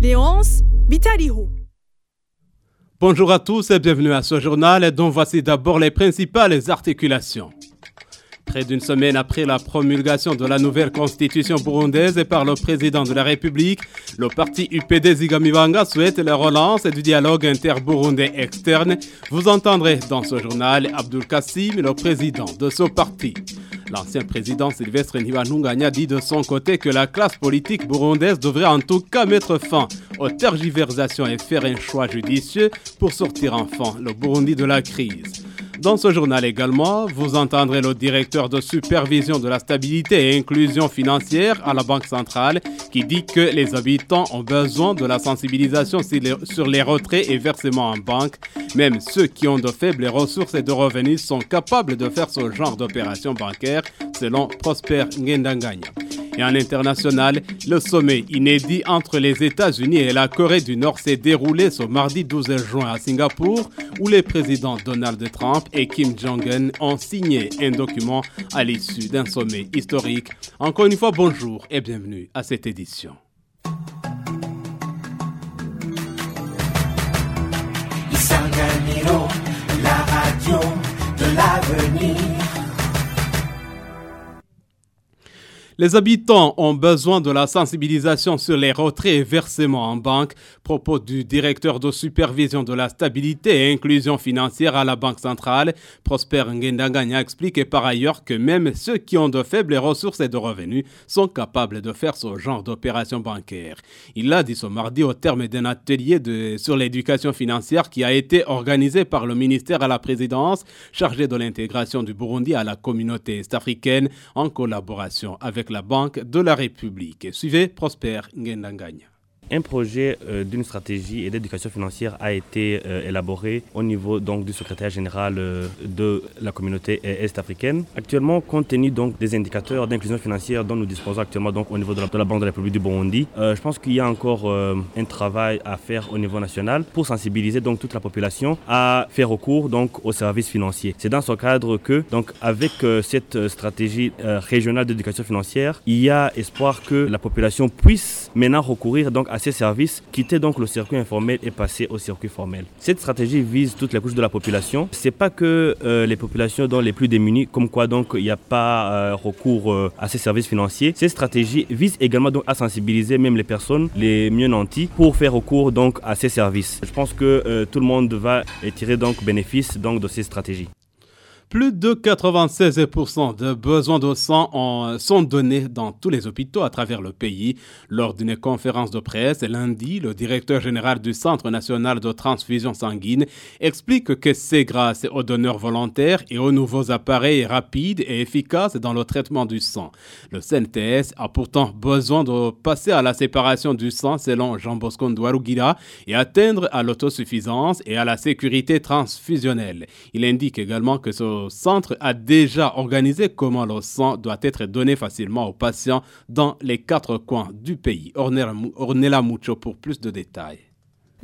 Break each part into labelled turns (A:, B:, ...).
A: Léonce Vitaliho.
B: Bonjour à tous et bienvenue à ce journal dont voici d'abord les principales articulations. Près d'une semaine après la promulgation de la nouvelle constitution burundaise par le président de la République, le parti UPD Zigamibanga souhaite la relance du dialogue inter-burundais externe. Vous entendrez dans ce journal Abdul Kassim, le président de ce parti. L'ancien président Sylvestre Niwanunganya dit de son côté que la classe politique burundaise devrait en tout cas mettre fin aux tergiversations et faire un choix judicieux pour sortir enfin le Burundi de la crise. Dans ce journal également, vous entendrez le directeur de supervision de la stabilité et inclusion financière à la Banque centrale qui dit que les habitants ont besoin de la sensibilisation sur les retraits et versements en banque. Même ceux qui ont de faibles ressources et de revenus sont capables de faire ce genre d'opération bancaire, selon Prosper Ngendanganya. Et en international, le sommet inédit entre les États-Unis et la Corée du Nord s'est déroulé ce mardi 12 juin à Singapour, où les présidents Donald Trump et Kim Jong-un ont signé un document à l'issue d'un sommet historique. Encore une fois, bonjour et bienvenue à cette édition. Les habitants ont besoin de la sensibilisation sur les retraits et versements en banque. Propos du directeur de supervision de la stabilité et inclusion financière à la Banque centrale, Prosper Ngendanganya explique par ailleurs que même ceux qui ont de faibles ressources et de revenus sont capables de faire ce genre d'opérations bancaires. Il l'a dit ce mardi au terme d'un atelier sur l'éducation financière qui a été organisé par le ministère à la présidence chargé de l'intégration du Burundi à la communauté est-africaine en collaboration avec la Banque de la République. Suivez Prosper Ngendanganya.
C: Un projet euh, d'une stratégie et d'éducation financière a été euh, élaboré au niveau donc, du secrétaire général euh, de la communauté est-africaine. Actuellement, compte tenu donc, des indicateurs d'inclusion financière dont nous disposons actuellement donc, au niveau de la, de la Banque de la République du Burundi, je pense qu'il y a encore un travail à faire au niveau national pour sensibiliser donc, toute la population à faire recours donc, aux services financiers. C'est dans ce cadre que, donc, avec cette stratégie régionale d'éducation financière, il y a espoir que la population puisse maintenant recourir donc, à ces services, quitter donc le circuit informel et passer au circuit formel. Cette stratégie vise toutes les couches de la population. C'est pas que euh, les populations dont les plus démunies, comme quoi donc il n'y a pas euh, recours euh, à ces services financiers. Cette stratégie vise également donc à sensibiliser même les personnes les mieux nanties pour faire recours donc à ces services. Je pense que tout le monde va tirer donc bénéfice donc de ces stratégies.
B: Plus de 96% de besoins de sang sont donnés dans tous les hôpitaux à travers le pays. Lors d'une conférence de presse lundi, le directeur général du Centre national de transfusion sanguine explique que c'est grâce aux donneurs volontaires et aux nouveaux appareils rapides et efficaces dans le traitement du sang. Le CNTS a pourtant besoin de passer à la séparation du sang selon Jean Bosco Ndwarugira et atteindre à l'autosuffisance et à la sécurité transfusionnelle. Il indique également que ce centre a déjà organisé comment le sang doit être donné facilement aux patients dans les quatre coins du pays. Ornella Mucho pour plus de détails.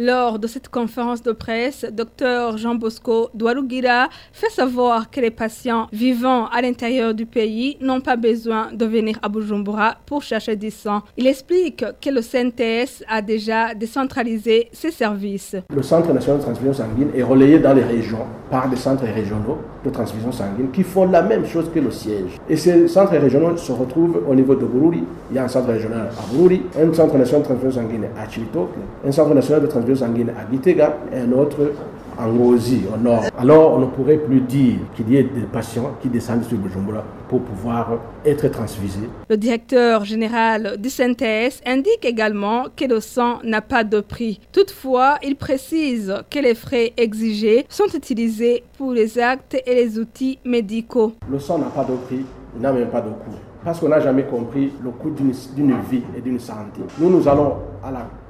D: Lors de cette conférence de presse, Dr Jean Bosco Douarugira fait savoir que les patients vivant à l'intérieur du pays n'ont pas besoin de venir à Bujumbura pour chercher du sang. Il explique que le CNTS a déjà décentralisé ses services.
E: Le Centre national de transfusion sanguine est relayé dans les régions par des centres régionaux de transfusion sanguine qui font la même chose que le siège. Et ces centres régionaux se retrouvent au niveau de Bururi. Il y a un centre régional à Bururi, un centre national de transfusion sanguine à Chilitoke, un centre national de transfusion sanguine à Gitega et un autre en Rosie, au nord. Alors, on ne pourrait plus dire qu'il y ait des patients qui descendent sur Bujumbura pour pouvoir être transfusés.
D: Le directeur général du CNTS indique également que le sang n'a pas de prix. Toutefois, il précise que les frais exigés sont utilisés pour les actes et les outils médicaux.
E: Le sang n'a pas de prix, il n'a même pas de coût. Parce qu'on n'a jamais compris le coût d'une vie et d'une santé. Nous, nous allons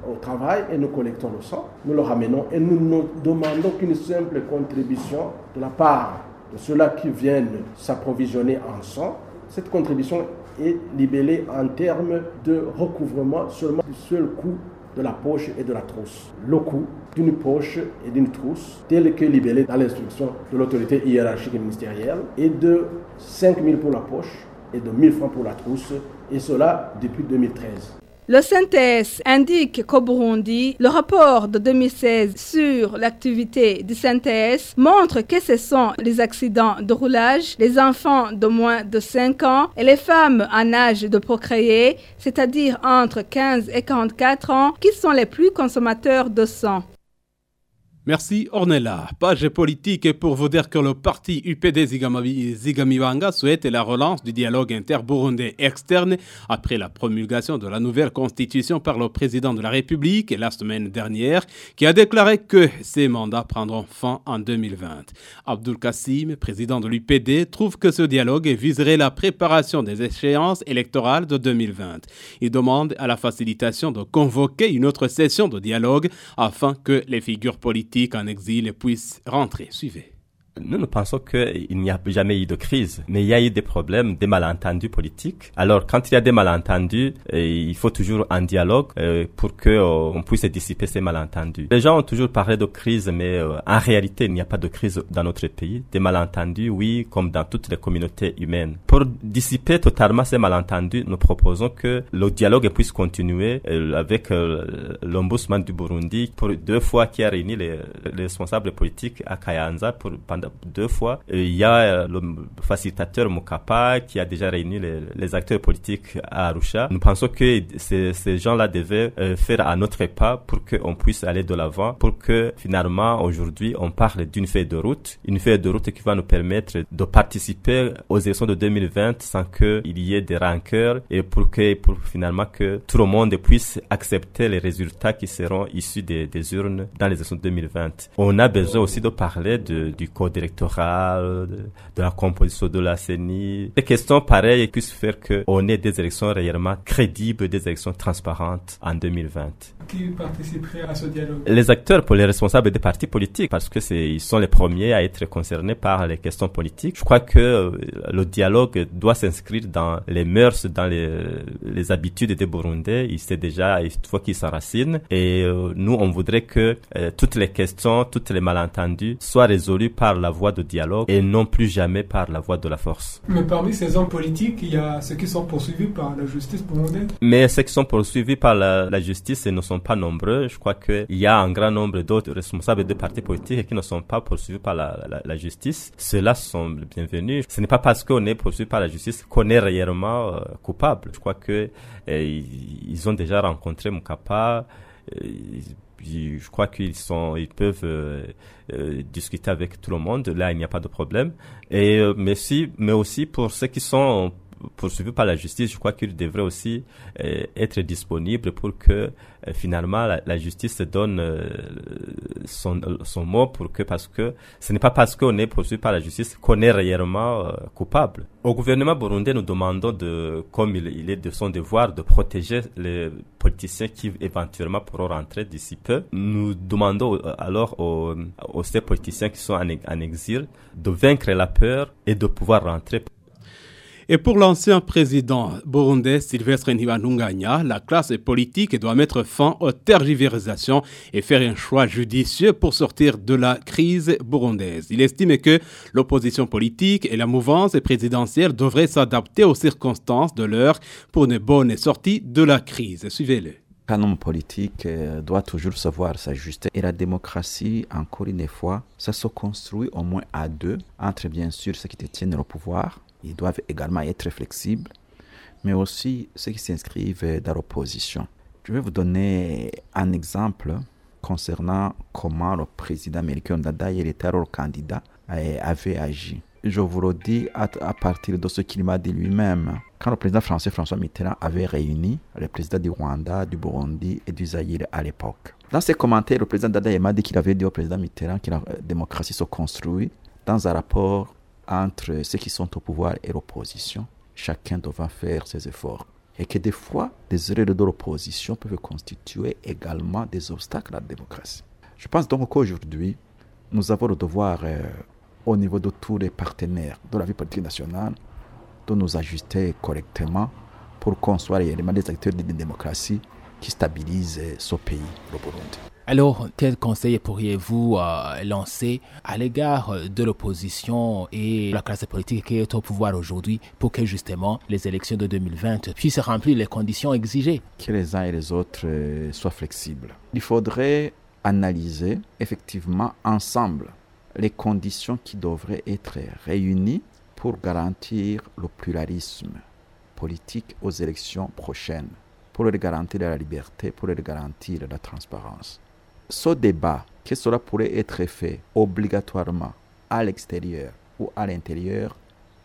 E: au travail et nous collectons le sang, nous le ramenons et nous ne demandons qu'une simple contribution de la part de ceux-là qui viennent s'approvisionner en sang. Cette contribution est libellée en termes de recouvrement seulement du seul coût de la poche et de la trousse. Le coût d'une poche et d'une trousse, tel que libellé dans l'instruction de l'autorité hiérarchique et ministérielle, est de 5 000 pour la poche et de 1 000 francs pour la trousse, et cela depuis 2013.
D: Le synthèse indique qu'au Burundi, le rapport de 2016 sur l'activité du synthèse montre que ce sont les accidents de roulage, les enfants de moins de 5 ans et les femmes en âge de procréer, c'est-à-dire entre 15 et 44 ans, qui sont les plus consommateurs de sang.
B: Merci Ornella. Page politique pour vous dire que le parti UPD Zigamiwanga souhaite la relance du dialogue inter-burundais externe après la promulgation de la nouvelle constitution par le président de la République la semaine dernière qui a déclaré que ses mandats prendront fin en 2020. Abdul Kassim, président de l'UPD, trouve que ce dialogue viserait la préparation des échéances électorales de 2020. Il demande à la facilitation de convoquer une autre session de dialogue afin que les figures politiques en exil puissent rentrer. Suivez.
A: Nous, nous pensons qu'il n'y a jamais eu de crise, mais il y a eu des problèmes, des malentendus politiques. Alors, quand il y a des malentendus, euh, il faut toujours un dialogue euh, pour que euh, on puisse dissiper ces malentendus. Les gens ont toujours parlé de crise, mais en réalité, il n'y a pas de crise dans notre pays. Des malentendus, oui, comme dans toutes les communautés humaines. Pour dissiper totalement ces malentendus, nous proposons que le dialogue puisse continuer avec l'ombudsman du Burundi pour deux fois qui a réuni les, les responsables politiques à Kayanza pour deux fois. il y a euh, le facilitateur Mokapa qui a déjà réuni les, acteurs politiques à Arusha. Nous pensons que ces, gens-là devaient euh, faire un autre pas pour qu'on puisse aller de l'avant, pour que finalement aujourd'hui on parle d'une feuille de route, une feuille de route qui va nous permettre de participer aux élections de 2020 sans qu'il y ait des rancœurs et pour que finalement que tout le monde puisse accepter les résultats qui seront issus des, urnes dans les élections de 2020. On a besoin aussi de parler du code électorale, de, la composition de la CENI. Des questions pareilles puissent faire qu'on ait des élections réellement crédibles, des élections transparentes en 2020.
F: Qui participerait à ce dialogue?
A: Les acteurs, pour les responsables des partis politiques, parce que c'est, ils sont les premiers à être concernés par les questions politiques. Je crois que euh, le dialogue doit s'inscrire dans les mœurs, dans les, les habitudes des Burundais. Il sait déjà, il faut qu'ils s'enracinent. Et euh, nous, on voudrait que euh, toutes les questions, toutes les malentendus soient résolus par la voie de dialogue et non plus jamais par la voie de la force.
F: Mais parmi ces hommes politiques, il y a ceux qui sont poursuivis par la justice burundaise.
A: Mais ceux qui sont poursuivis par la, justice ne sont pas nombreux. Je crois qu'il y a un grand nombre d'autres responsables de partis politiques qui ne sont pas poursuivis par la, la, justice. Ceux-là sont bienvenus. Ce n'est pas parce qu'on est poursuivi par la justice qu'on est réellement euh, coupable. Je crois que euh, ils ont déjà rencontré Mukapa. Euh, je crois qu'ils sont, ils peuvent euh, euh, discuter avec tout le monde. Là, il n'y a pas de problème. Et euh, mais si, mais aussi pour ceux qui sont poursuivis par la justice, je crois qu'il devrait aussi euh, être disponible pour que euh, finalement la, justice donne euh, son, son mot pour que parce que ce n'est pas parce qu'on est poursuivi par la justice qu'on est réellement coupable. Au gouvernement burundais, nous demandons de, comme il, est de son devoir, de protéger les politiciens qui éventuellement pourront rentrer d'ici peu. Nous demandons alors aux, aux ces politiciens qui sont en exil de vaincre la peur et de pouvoir rentrer.
B: Et pour l'ancien président burundais Sylvestre Ntibantunganya, la classe politique doit mettre fin aux tergiversations et faire un choix judicieux pour sortir de la crise burundaise. Il estime que l'opposition politique et la mouvance présidentielle devraient s'adapter aux circonstances de l'heure pour une bonne sortie de la crise. Suivez-le
G: homme politique euh, doit toujours savoir s'ajuster. Et la démocratie, encore une fois, ça se construit au moins à deux, entre bien sûr ceux qui détiennent le pouvoir ils doivent également être flexibles, mais aussi ceux qui s'inscrivent dans l'opposition. Je vais vous donner un exemple concernant comment le président américain Dada, il était alors candidat, avait agi. Je vous le dis à, partir de ce qu'il m'a dit lui-même. Quand le président français François Mitterrand avait réuni les présidents du Rwanda, du Burundi et du Zaïre à l'époque. Dans ses commentaires, le président Dada m'a dit qu'il avait dit au président Mitterrand que la démocratie se construit dans un rapport entre ceux qui sont au pouvoir et l'opposition, chacun devra faire ses efforts. Et que des fois, des erreurs de l'opposition peuvent constituer également des obstacles à la démocratie. Je pense donc qu'aujourd'hui, nous avons le devoir, euh, au niveau de tous les partenaires de la vie politique nationale, de nous ajuster correctement pour qu'on soit réellement des acteurs la démocratie qui stabilisent ce pays, le Burundi.
H: Alors, quel conseil pourriez-vous euh, lancer à l'égard de l'opposition et la classe politique qui est au pouvoir aujourd'hui pour que justement les élections de 2020 puissent remplir les conditions exigées?
G: Que les uns et les autres euh, soient flexibles. Il faudrait analyser effectivement ensemble les conditions qui devraient être réunies pour garantir le pluralisme politique aux élections prochaines, pour leur garantir la liberté, pour leur garantir la transparence. Ce débat, que cela pourrait être fait obligatoirement à l'extérieur ou à l'intérieur,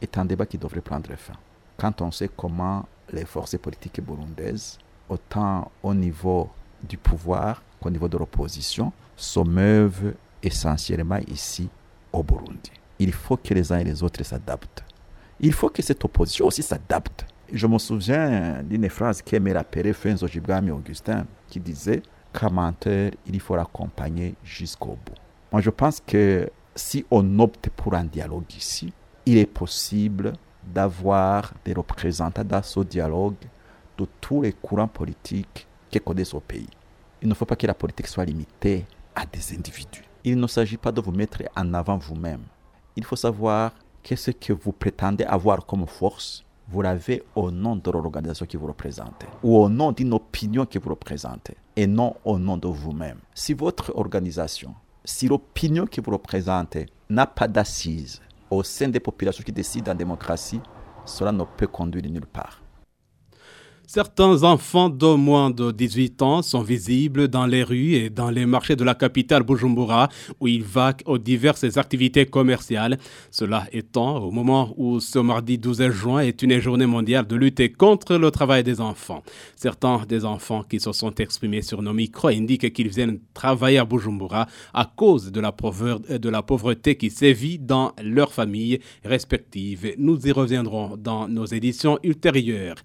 G: est un débat qui devrait prendre fin. Quand on sait comment les forces politiques burundaises, autant au niveau du pouvoir qu'au niveau de l'opposition, se meuvent essentiellement ici au Burundi. Il faut que les uns et les autres s'adaptent. Il faut que cette opposition aussi s'adapte. Je me souviens d'une phrase qui aimait rappeler Fenzo Gibgami Augustin qui disait qu'un menteur, il faut l'accompagner jusqu'au bout. Moi, je pense que si on opte pour un dialogue ici, il est possible d'avoir des représentants dans ce dialogue de tous les courants politiques qui connaissent au pays. Il ne faut pas que la politique soit limitée à des individus. Il ne s'agit pas de vous mettre en avant vous-même. Il faut savoir que ce que vous prétendez avoir comme force, vous l'avez au nom de l'organisation qui vous représente ou au nom d'une opinion que vous représentez et non au nom de vous-même. Si votre organisation, si l'opinion que vous représentez n'a pas d'assises au sein des populations qui décident en démocratie, cela ne peut conduire nulle part.
B: Certains enfants d'au moins de 18 ans sont visibles dans les rues et dans les marchés de la capitale Bujumbura où ils vaquent aux diverses activités commerciales. Cela étant au moment où ce mardi 12 juin est une journée mondiale de lutter contre le travail des enfants. Certains des enfants qui se sont exprimés sur nos micros indiquent qu'ils viennent travailler à Bujumbura à cause de la, de la pauvreté qui sévit dans leurs familles respectives. Nous y reviendrons dans nos éditions ultérieures.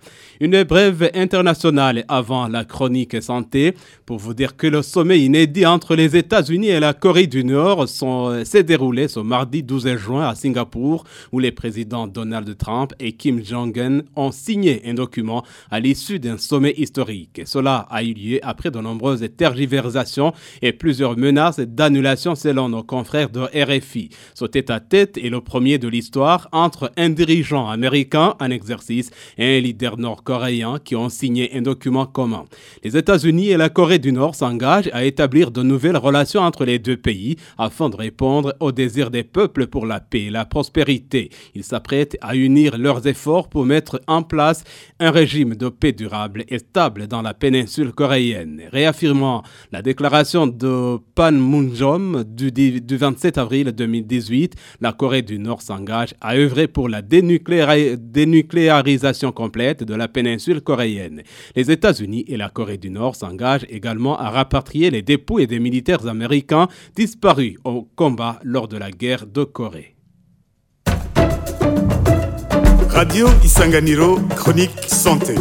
B: Une brève internationale avant la chronique santé pour vous dire que le sommet inédit entre les États-Unis et la Corée du Nord s'est déroulé ce mardi 12 juin à Singapour où les présidents Donald Trump et Kim Jong-un ont signé un document à l'issue d'un sommet historique. Cela a eu lieu après de nombreuses tergiversations et plusieurs menaces d'annulation selon nos confrères de RFI. Ce tête-à-tête est le premier de l'histoire entre un dirigeant américain en exercice et un leader nord-coréen qui ont signé un document commun. Les États-Unis et la Corée du Nord s'engagent à établir de nouvelles relations entre les deux pays afin de répondre aux désirs des peuples pour la paix et la prospérité. Ils s'apprêtent à unir leurs efforts pour mettre en place un régime de paix durable et stable dans la péninsule coréenne. Réaffirmant la déclaration de Panmunjom du, du 27 avril 2018, la Corée du Nord s'engage à œuvrer pour la dénucléarisation complète de la péninsule Les États-Unis et la Corée du Nord s'engagent également à rapatrier les dépouilles des militaires américains disparus au combat lors de la guerre de Corée.
I: Radio Isanganiro, chronique santé.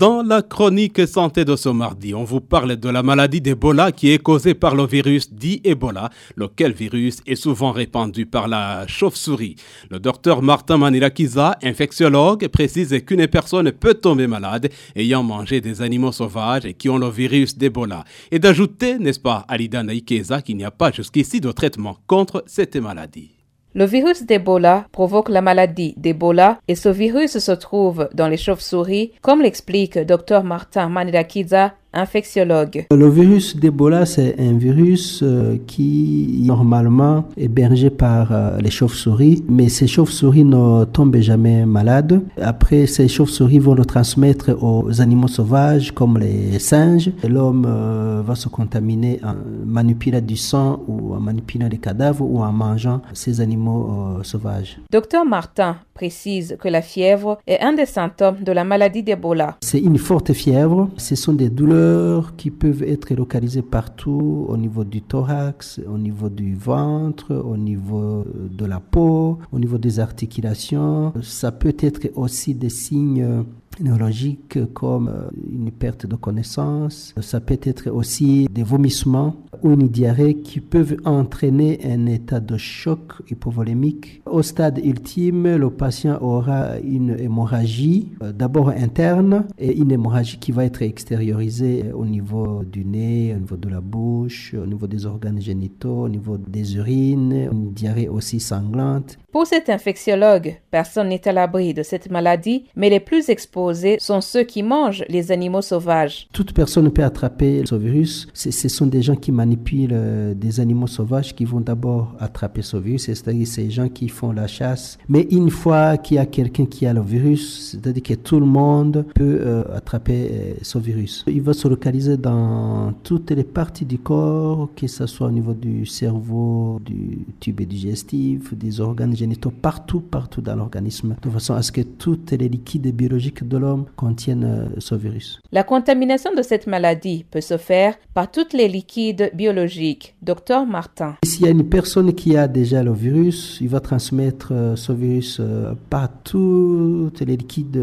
B: Dans la chronique santé de ce mardi, on vous parle de la maladie d'Ebola qui est causée par le virus dit Ebola, lequel virus est souvent répandu par la chauve-souris. Le docteur Martin Manilakiza, infectiologue, précise qu'une personne peut tomber malade ayant mangé des animaux sauvages qui ont le virus d'Ebola. Et d'ajouter, n'est-ce pas, Alida Naikeza, qu'il n'y a pas jusqu'ici de traitement contre cette maladie.
J: Le virus d'Ebola provoque la maladie d'Ebola et ce virus se trouve dans les chauves-souris, comme l'explique Dr Martin Manidakiza, infectiologue.
K: Le virus d'Ebola, c'est un virus euh, qui normalement est hébergé par euh, les chauves-souris, mais ces chauves-souris ne tombent jamais malades. Après, ces chauves-souris vont le transmettre aux animaux sauvages comme les singes. L'homme euh, va se contaminer en manipulant du sang ou en manipulant les cadavres ou en mangeant ces animaux sauvages.
J: Docteur Martin précise que la fièvre est un des symptômes de la maladie d'Ebola.
K: C'est une forte fièvre. Ce sont des douleurs qui peuvent être localisées partout, au niveau du thorax, au niveau du ventre, au niveau de la peau, au niveau des articulations. Ça peut être aussi des signes neurologiques comme une perte de connaissance. Ça peut être aussi des vomissements ou une diarrhée qui peuvent entraîner un état de choc hypovolémique. Au stade ultime, le patient aura une hémorragie, euh, d'abord interne et une hémorragie qui va être extériorisée au niveau du nez, au niveau de la bouche, au niveau des organes génitaux, au niveau des urines, une diarrhée aussi sanglante.
J: Pour cet infectiologue, personne n'est à l'abri de cette maladie, mais les plus exposés sont ceux qui mangent les animaux sauvages.
K: Toute personne peut attraper ce virus. Ce sont des gens qui manipulent euh, des animaux sauvages qui vont d'abord attraper ce virus, c'est-à-dire ces gens qui font la chasse. Mais une fois qu'il y a quelqu'un qui a le virus, c'est-à-dire que tout le monde peut euh, attraper euh, ce virus. Il va se localiser dans toutes les parties du corps, que ce soit au niveau du cerveau, du tube digestif, des organes génitaux, partout, partout dans l'organisme, de façon à ce que tous les liquides biologiques de l'homme contiennent euh, ce virus.
J: La contamination de cette maladie peut se faire par tous les liquides biologiques. Docteur Martin.
K: S'il y a une personne qui a déjà le virus, il va transmettre euh, ce virus euh, par tous les liquides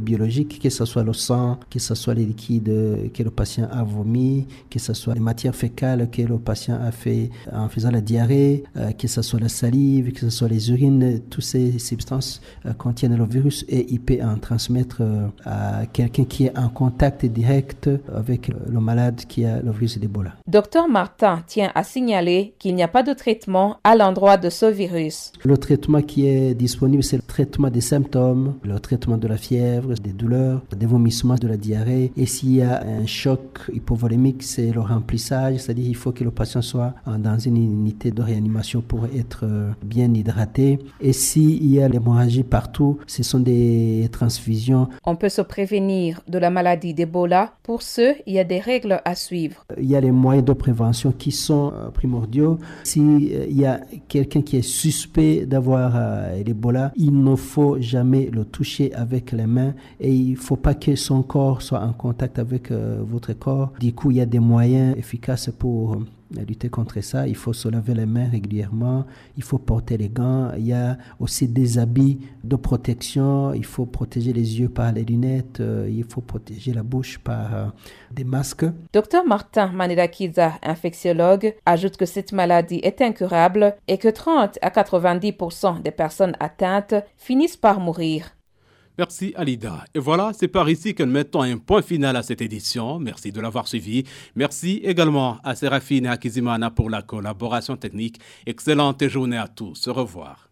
K: biologiques, que ce soit le sang, que ce soit les liquides que le patient a vomi, que ce soit les matières fécales que le patient a fait en faisant la diarrhée, que ce soit la salive, que ce soit les urines, toutes ces substances euh, contiennent le virus et il peut en transmettre euh, à quelqu'un qui est en contact direct avec le malade qui a le virus d'Ebola.
J: Docteur Martin tient à signaler qu'il n'y a pas de traitement à l'endroit de ce virus.
K: Le traitement qui est disponible, c'est le traitement des symptômes, le traitement de la fièvre, des douleurs, des vomissements, de la diarrhée. Et s'il y a un choc hypovolémique, c'est le remplissage, c'est-à-dire il faut que le patient soit dans une unité de réanimation pour être euh, bien hydraté. Et s'il y a l'hémorragie partout, ce sont des transfusions.
J: On peut se prévenir de la maladie d'Ebola. Pour ce, il y a des règles à suivre.
K: Il y a les moyens de prévention qui sont euh, primordiaux. S'il y a quelqu'un qui est suspect d'avoir euh, l'Ebola, il ne faut jamais le toucher avec les mains et il ne faut pas que son corps soit en contact avec euh, votre corps. Du coup, il y a des moyens efficaces pour euh, lutter contre ça. Il faut se laver les mains régulièrement, il faut porter les gants. Il y a aussi des habits de protection. Il faut protéger les yeux par les lunettes, euh, il faut protéger la bouche par euh, des masques.
J: Docteur Martin Manirakiza, infectiologue, ajoute que cette maladie est incurable et que 30 à 90% des personnes atteintes finissent par mourir.
B: Merci Alida. Et voilà, c'est par ici que nous mettons un point final à cette édition. Merci de l'avoir suivi. Merci également à Séraphine et à Kizimana pour la collaboration technique. Excellente journée à tous. Au revoir.